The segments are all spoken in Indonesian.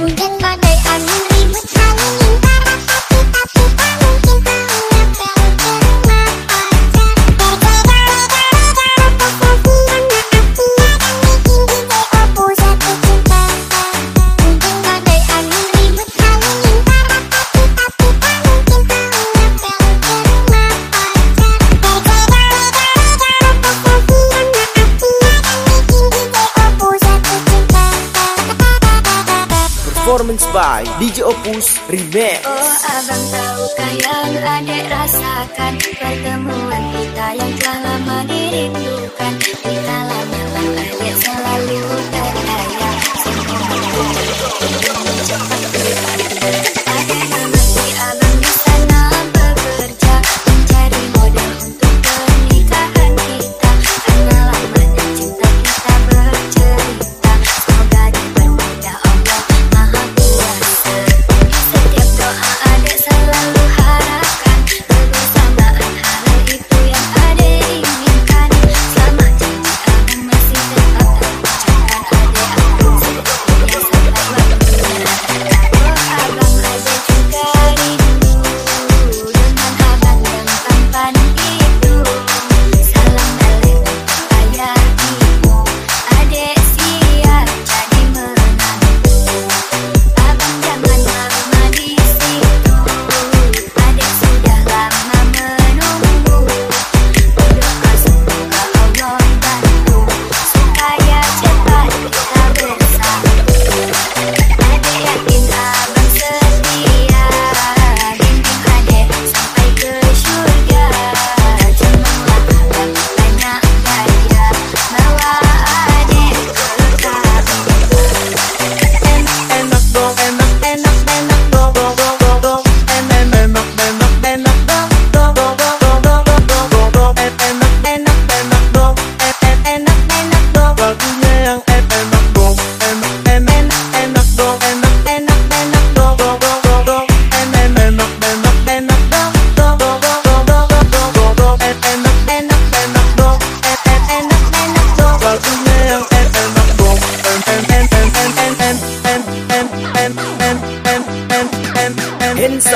Mungkin pada Performance by DJ Opus Remix. Oh abang tahukah yang adek rasakan Pertemuan kita yang telah lama dirindukan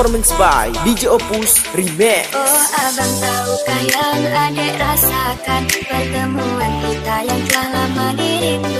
Performance by DJ Opus Remix. Oh abang tahukah yang adek rasakan Pertemuan kita yang telah lama dirindukan